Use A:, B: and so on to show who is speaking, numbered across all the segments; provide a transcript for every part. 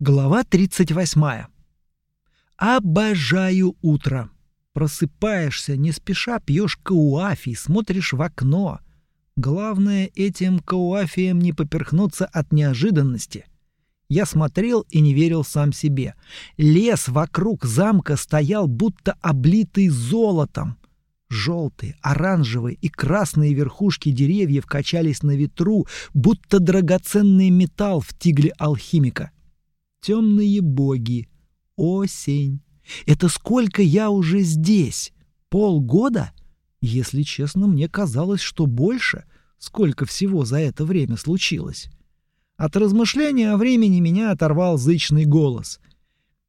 A: Глава 38. Обожаю утро. Просыпаешься, не спеша пьешь кауафи, смотришь в окно. Главное этим кауафием не поперхнуться от неожиданности. Я смотрел и не верил сам себе. Лес вокруг замка стоял будто облитый золотом. Желтые, оранжевые и красные верхушки деревьев качались на ветру, будто драгоценный металл в тигле алхимика. Темные боги. Осень. Это сколько я уже здесь? Полгода? Если честно, мне казалось, что больше. Сколько всего за это время случилось? От размышления о времени меня оторвал зычный голос.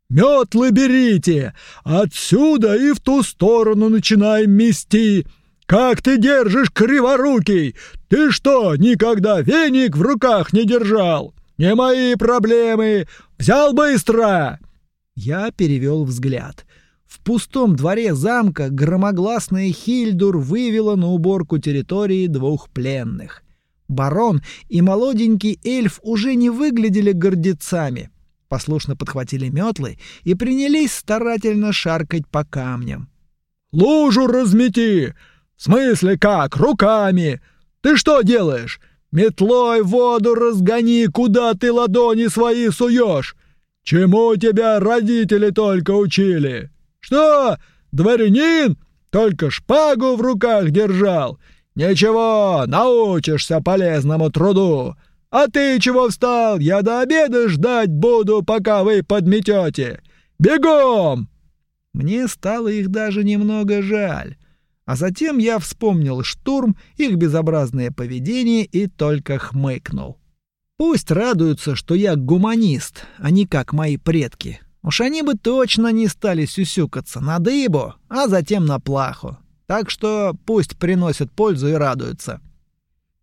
A: «Метлы берите! Отсюда и в ту сторону начинаем мести! Как ты держишь, криворукий? Ты что, никогда веник в руках не держал? Не мои проблемы! Взял быстро!» Я перевел взгляд. В пустом дворе замка громогласная Хильдур вывела на уборку территории двух пленных. Барон и молоденький эльф уже не выглядели гордецами. Послушно подхватили метлы и принялись старательно шаркать по камням. «Лужу размети! В смысле как? Руками! Ты что делаешь? Метлой воду разгони, куда ты ладони свои суешь! Чему тебя родители только учили? Что, дворянин? Только шпагу в руках держал? Ничего, научишься полезному труду. А ты чего встал? Я до обеда ждать буду, пока вы подметете. Бегом!» Мне стало их даже немного жаль. А затем я вспомнил штурм, их безобразное поведение и только хмыкнул. Пусть радуются, что я гуманист, а не как мои предки. Уж они бы точно не стали сюсюкаться на дыбу, а затем на плаху. Так что пусть приносят пользу и радуются.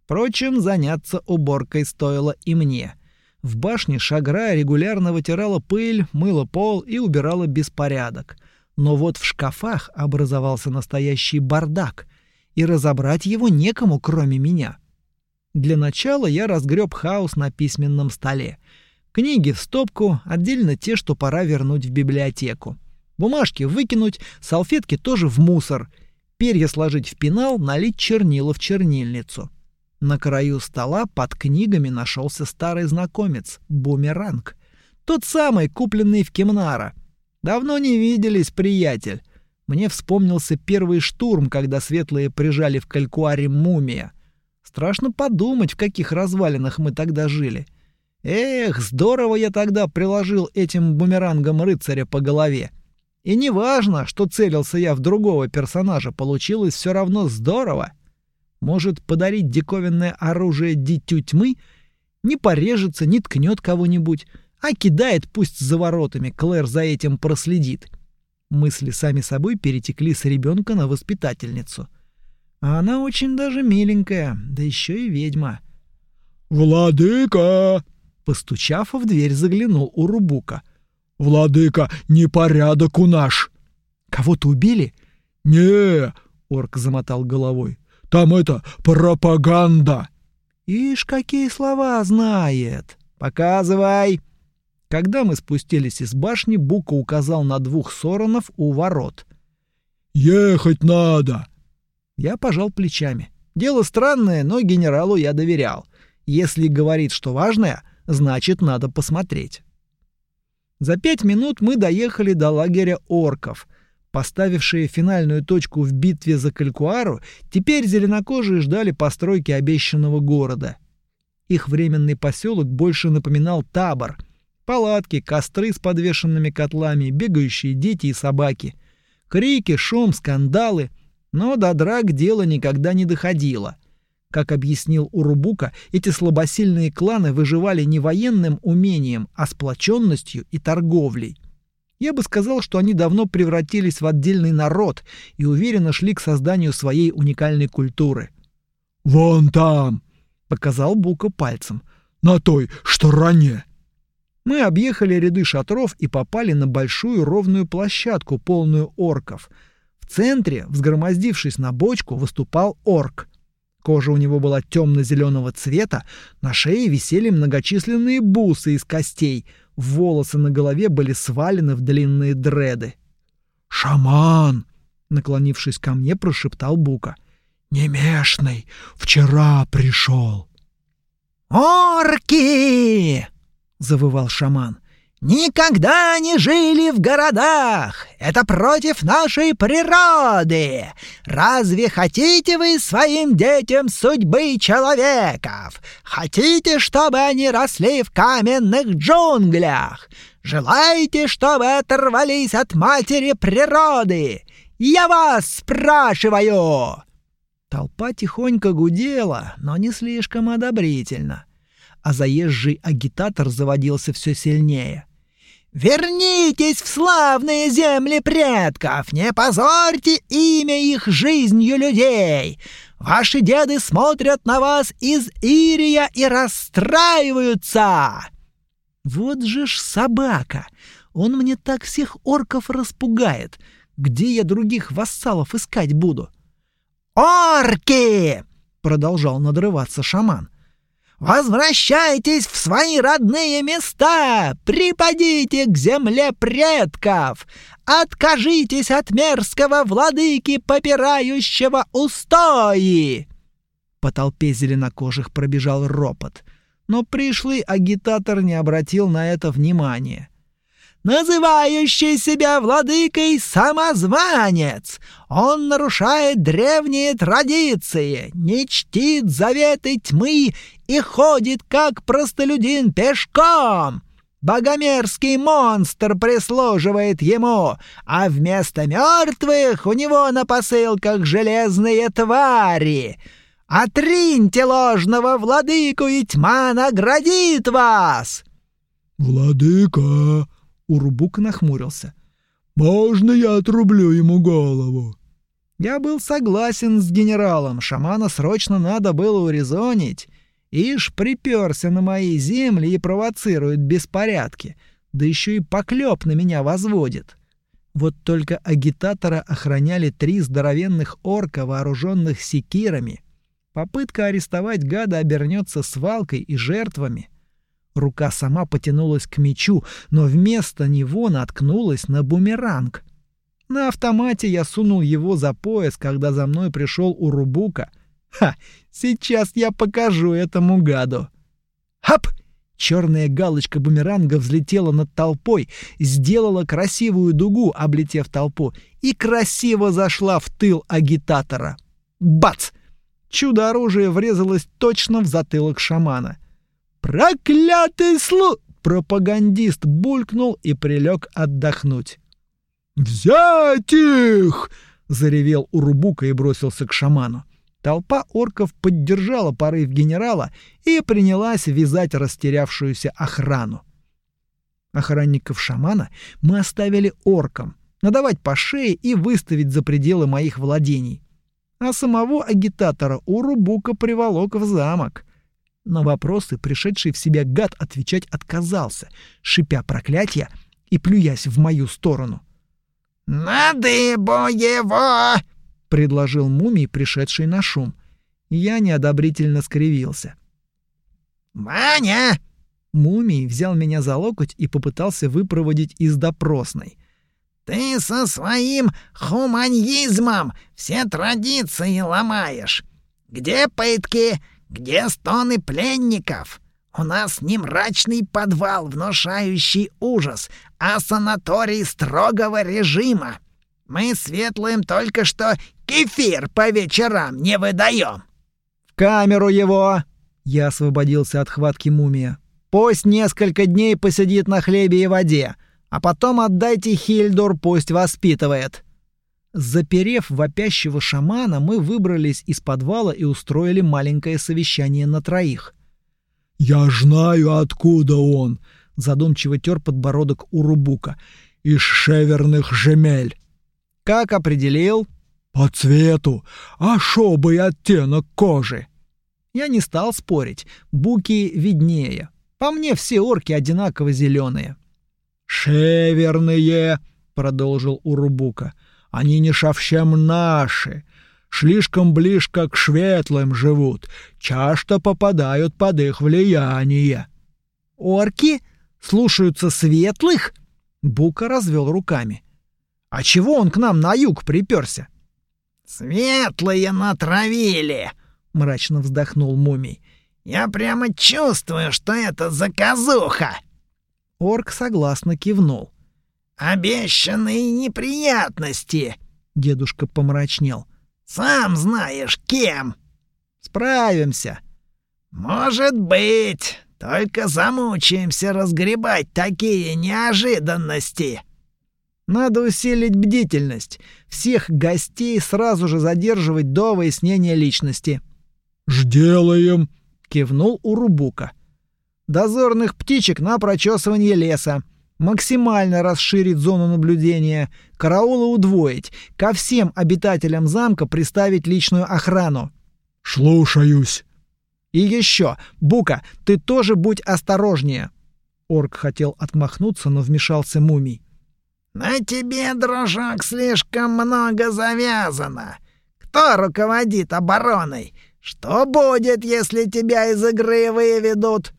A: Впрочем, заняться уборкой стоило и мне. В башне Шагра регулярно вытирала пыль, мыла пол и убирала беспорядок — но вот в шкафах образовался настоящий бардак, и разобрать его некому, кроме меня. Для начала я разгреб хаос на письменном столе. Книги в стопку, отдельно те, что пора вернуть в библиотеку. Бумажки выкинуть, салфетки тоже в мусор. Перья сложить в пенал, налить чернила в чернильницу. На краю стола под книгами нашелся старый знакомец — бумеранг. Тот самый, купленный в Кемнара — Давно не виделись, приятель. Мне вспомнился первый штурм, когда светлые прижали в калькуаре мумия. Страшно подумать, в каких развалинах мы тогда жили. Эх, здорово я тогда приложил этим бумерангом рыцаря по голове. И не важно, что целился я в другого персонажа, получилось все равно здорово. Может, подарить диковинное оружие дитю тьмы? Не порежется, не ткнет кого-нибудь а кидает пусть за воротами, Клэр за этим проследит. Мысли сами собой перетекли с ребенка на воспитательницу. А она очень даже миленькая, да еще и ведьма. «Владыка!» Постучав в дверь, заглянул у Рубука. «Владыка, непорядок у наш!» «Кого-то убили?» «Не!» — орк замотал головой. «Там это пропаганда!» «Ишь, какие слова знает!» «Показывай!» Когда мы спустились из башни, Бука указал на двух соронов у ворот. «Ехать надо!» Я пожал плечами. Дело странное, но генералу я доверял. Если говорит, что важное, значит, надо посмотреть. За пять минут мы доехали до лагеря орков. Поставившие финальную точку в битве за Калькуару, теперь зеленокожие ждали постройки обещанного города. Их временный поселок больше напоминал табор — Палатки, костры с подвешенными котлами, бегающие дети и собаки. Крики, шум, скандалы. Но до драк дело никогда не доходило. Как объяснил Урубука, эти слабосильные кланы выживали не военным умением, а сплоченностью и торговлей. Я бы сказал, что они давно превратились в отдельный народ и уверенно шли к созданию своей уникальной культуры. «Вон там!» — показал Бука пальцем. «На той стороне!» Мы объехали ряды шатров и попали на большую ровную площадку, полную орков. В центре, взгромоздившись на бочку, выступал орк. Кожа у него была темно-зеленого цвета, на шее висели многочисленные бусы из костей, Волосы на голове были свалены в длинные дреды.
B: «Шаман!»
A: — наклонившись ко мне, прошептал Бука.
B: «Немешный вчера пришел».
C: «Орки!» — завывал шаман никогда не жили в городах. Это против нашей природы. Разве хотите вы своим детям судьбы человеков? Хотите, чтобы они росли в каменных джунглях? Желаете, чтобы оторвались от матери природы? Я вас спрашиваю!»
A: Толпа тихонько гудела, но не слишком одобрительно а заезжий агитатор заводился все сильнее.
C: «Вернитесь в славные земли предков! Не позорьте имя их жизнью людей! Ваши деды смотрят на вас из Ирия и расстраиваются!»
A: «Вот же ж собака! Он мне так всех орков распугает! Где я других вассалов искать буду?»
C: «Орки!» — продолжал надрываться шаман. Возвращайтесь в свои родные места! Припадите к земле предков! Откажитесь от мерзкого владыки, попирающего устои!»
A: По толпе зеленокожих пробежал ропот, но пришлый агитатор не обратил на это внимания
C: называющий себя владыкой самозванец. Он нарушает древние традиции, не чтит заветы тьмы и ходит как простолюдин пешком. Богомерзкий монстр прислуживает ему, а вместо мертвых у него на посылках железные твари. Отриньте ложного владыку, и тьма наградит вас!»
B: «Владыка!»
A: Урубук нахмурился.
B: «Можно я отрублю ему голову?»
A: Я был согласен с генералом, шамана срочно надо было урезонить. Ишь приперся на мои земли и провоцирует беспорядки, да еще и поклеп на меня возводит. Вот только агитатора охраняли три здоровенных орка, вооруженных секирами. Попытка арестовать гада обернется свалкой и жертвами — Рука сама потянулась к мечу, но вместо него наткнулась на бумеранг. На автомате я сунул его за пояс, когда за мной пришел Урубука. Ха, сейчас я покажу этому гаду. Хап! Черная галочка бумеранга взлетела над толпой, сделала красивую дугу, облетев толпу, и красиво зашла в тыл агитатора. Бац! Чудо-оружие врезалось точно в затылок шамана. «Проклятый слу...» Пропагандист булькнул и прилег отдохнуть.
B: «Взять их!»
A: — заревел Урубука и бросился к шаману. Толпа орков поддержала порыв генерала и принялась вязать растерявшуюся охрану. Охранников шамана мы оставили оркам, надавать по шее и выставить за пределы моих владений. А самого агитатора Урубука приволок в замок. На вопросы пришедший в себя гад отвечать отказался, шипя проклятия и плюясь в мою сторону.
C: «На дыбу его!» — предложил мумий, пришедший на шум.
A: Я неодобрительно скривился.
C: «Ваня!»
A: Мумий взял меня за локоть и попытался выпроводить из допросной.
C: «Ты со своим хуманизмом все традиции ломаешь. Где пытки? Где стоны пленников? У нас не мрачный подвал, внушающий ужас, а санаторий строгого режима. Мы светлым только что кефир по вечерам не выдаем.
A: В камеру его! Я освободился от хватки мумия. Пусть несколько дней посидит на хлебе и воде, а потом отдайте Хильдор, пусть воспитывает. Заперев вопящего шамана, мы выбрались из подвала и устроили маленькое совещание на троих.
B: «Я знаю, откуда он!»
A: — задумчиво тер подбородок Урубука.
B: «Из шеверных жемель».
A: «Как определил?»
B: «По цвету, особый оттенок кожи».
A: Я не стал спорить. Буки виднее. По мне все орки одинаково зеленые.
B: «Шеверные!» — продолжил Урубука. — они не совсем наши. Слишком близко к светлым живут, часто попадают под их влияние.
A: Орки? слушаются светлых?» Бука развел руками. «А чего он к нам на юг приперся?»
C: «Светлые натравили!» — мрачно вздохнул мумий. «Я прямо чувствую, что это заказуха!»
A: Орк согласно кивнул.
C: «Обещанные неприятности!» — дедушка помрачнел. «Сам знаешь, кем!»
A: «Справимся!»
C: «Может быть, только замучаемся разгребать такие неожиданности!»
A: Надо усилить бдительность. Всех гостей сразу же задерживать до выяснения личности.
B: «Жделаем!»
A: — кивнул Урубука. «Дозорных птичек на прочесывание леса. Максимально расширить зону наблюдения. Караулы удвоить. Ко всем обитателям замка приставить личную охрану».
B: «Слушаюсь».
A: «И еще, Бука, ты тоже будь осторожнее». Орк хотел отмахнуться, но вмешался мумий.
C: «На тебе, дружок, слишком много завязано. Кто руководит обороной? Что будет, если тебя из игры выведут?»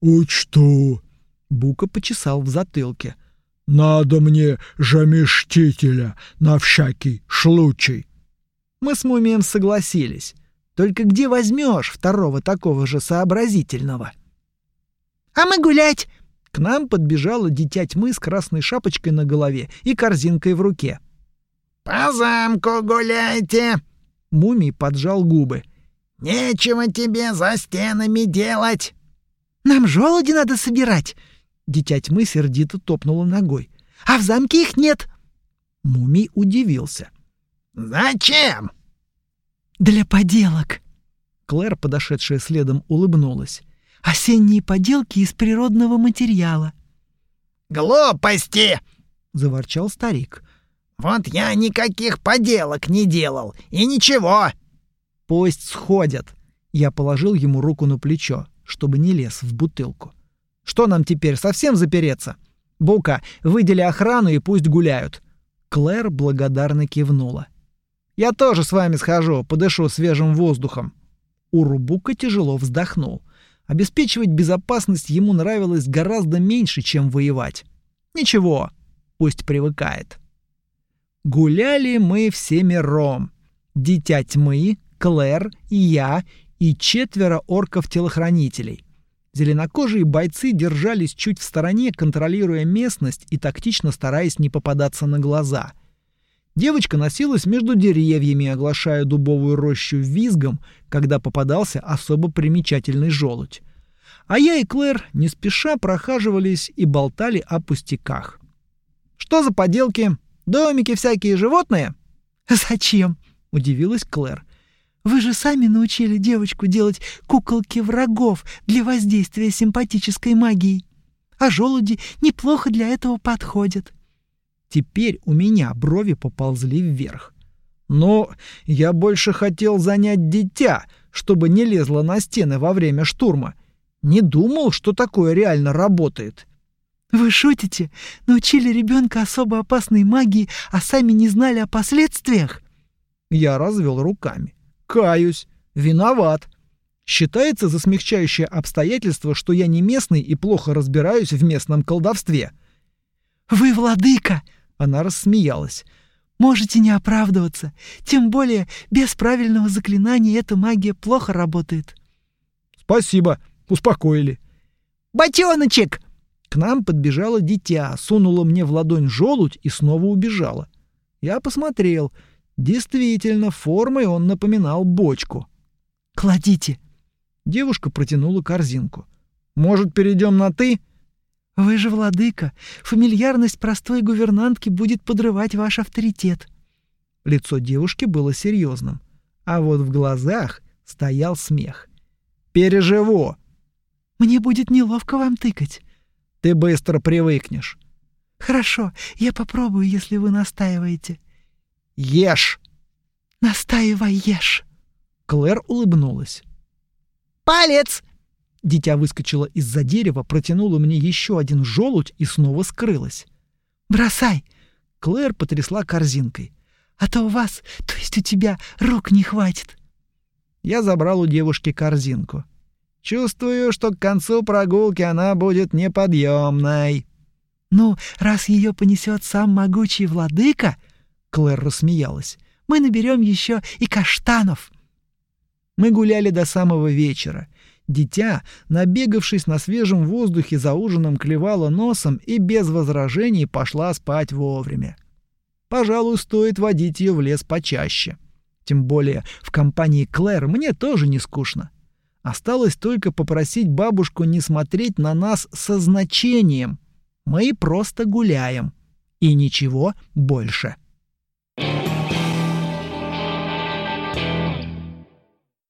B: «Учту», —
A: Бука почесал в затылке.
B: «Надо мне заместителя на всякий случай».
A: Мы с Мумием согласились. Только где возьмешь второго такого же сообразительного?
D: «А мы гулять!»
A: Нам подбежала дитя тьмы с красной шапочкой на голове и корзинкой в руке.
C: «По замку гуляйте!»
A: Мумий поджал губы.
C: «Нечего тебе за стенами делать!»
D: «Нам желуди надо собирать!»
A: Дитя тьмы сердито топнула ногой.
D: «А в замке их нет!»
A: Мумий удивился.
C: «Зачем?»
D: «Для поделок!»
A: Клэр, подошедшая следом, улыбнулась.
D: Осенние поделки из природного материала.
C: «Глупости!»
A: — заворчал старик.
C: «Вот я никаких поделок не делал, и ничего!»
A: «Пусть сходят!» Я положил ему руку на плечо, чтобы не лез в бутылку. «Что нам теперь, совсем запереться? Бука, выдели охрану и пусть гуляют!» Клэр благодарно кивнула. «Я тоже с вами схожу, подышу свежим воздухом!» Урубука тяжело вздохнул. Обеспечивать безопасность ему нравилось гораздо меньше, чем воевать. Ничего, пусть привыкает. Гуляли мы всемиром. Дитя тьмы, Клэр и я, и четверо орков-телохранителей. Зеленокожие бойцы держались чуть в стороне, контролируя местность и тактично стараясь не попадаться на глаза. Девочка носилась между деревьями, оглашая дубовую рощу визгом, когда попадался особо примечательный желудь. А я и Клэр не спеша прохаживались и болтали о пустяках. «Что за поделки? Домики всякие животные?»
D: «Зачем?» — удивилась Клэр. «Вы же сами научили девочку делать куколки врагов для воздействия симпатической магии. А желуди неплохо для этого подходят».
A: Теперь у меня брови поползли вверх. Но я больше хотел занять дитя, чтобы не лезло на стены во время штурма. Не думал, что такое реально работает.
D: Вы шутите? Научили ребенка особо опасной магии, а сами не знали о последствиях?
A: Я развел руками. Каюсь, виноват. Считается за смягчающее обстоятельство, что я не местный и плохо разбираюсь в местном колдовстве.
D: Вы владыка, она рассмеялась. Можете не оправдываться. Тем более, без правильного заклинания эта магия плохо работает.
A: Спасибо, успокоили.
D: Ботёночек!
A: К нам подбежало дитя, сунула мне в ладонь желудь и снова убежала. Я посмотрел. Действительно, формой он напоминал бочку.
D: «Кладите!»
A: Девушка протянула корзинку. «Может, перейдем на «ты»?»
D: Вы же владыка. Фамильярность простой гувернантки будет подрывать ваш авторитет.
A: Лицо девушки было серьезным, а вот в глазах стоял смех. Переживу.
D: Мне будет неловко вам тыкать.
A: Ты быстро привыкнешь.
D: Хорошо, я попробую, если вы настаиваете.
A: Ешь.
D: Настаивай, ешь.
A: Клэр улыбнулась.
D: Палец!
A: Дитя выскочило из-за дерева, протянуло мне еще один желудь и снова скрылось.
D: «Бросай!»
A: Клэр потрясла корзинкой.
D: «А то у вас, то есть у тебя, рук не хватит!»
A: Я забрал у девушки корзинку. Чувствую, что к концу прогулки она будет неподъемной.
D: «Ну, раз ее понесет сам могучий владыка...» Клэр рассмеялась. «Мы наберем еще и каштанов».
A: Мы гуляли до самого вечера. Дитя, набегавшись на свежем воздухе за ужином, клевала носом и без возражений пошла спать вовремя. Пожалуй, стоит водить ее в лес почаще. Тем более в компании Клэр мне тоже не скучно. Осталось только попросить бабушку не смотреть на нас со значением. Мы просто гуляем. И ничего больше.